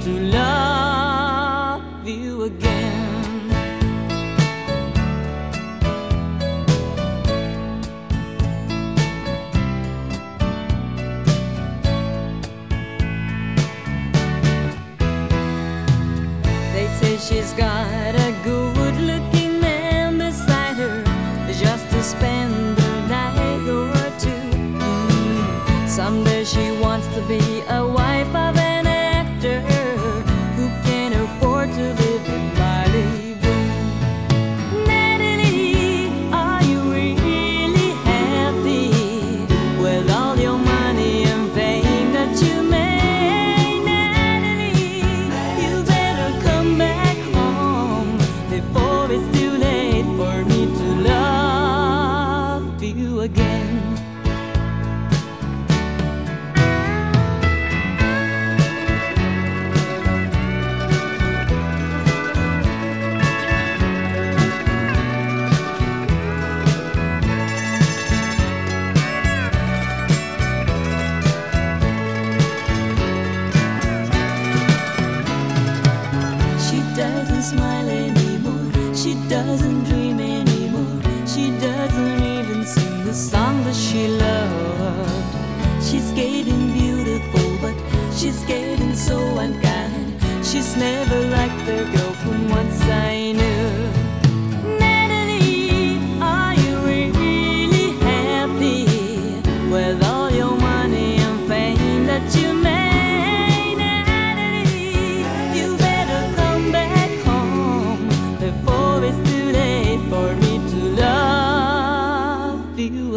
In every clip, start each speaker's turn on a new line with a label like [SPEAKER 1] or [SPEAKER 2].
[SPEAKER 1] to love you again. They say she's got smile anymore. She doesn't dream anymore. She doesn't even sing the song that she loved. She's getting beautiful, but she's getting so unkind. She's never like the girl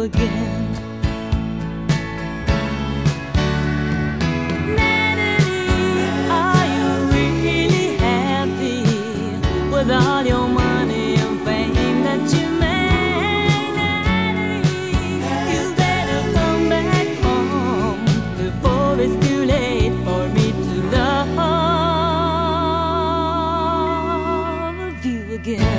[SPEAKER 1] again. Natalie, are you really happy with all your money and fame that you made? Natalie, you better come back home before it's too late for me to love you again.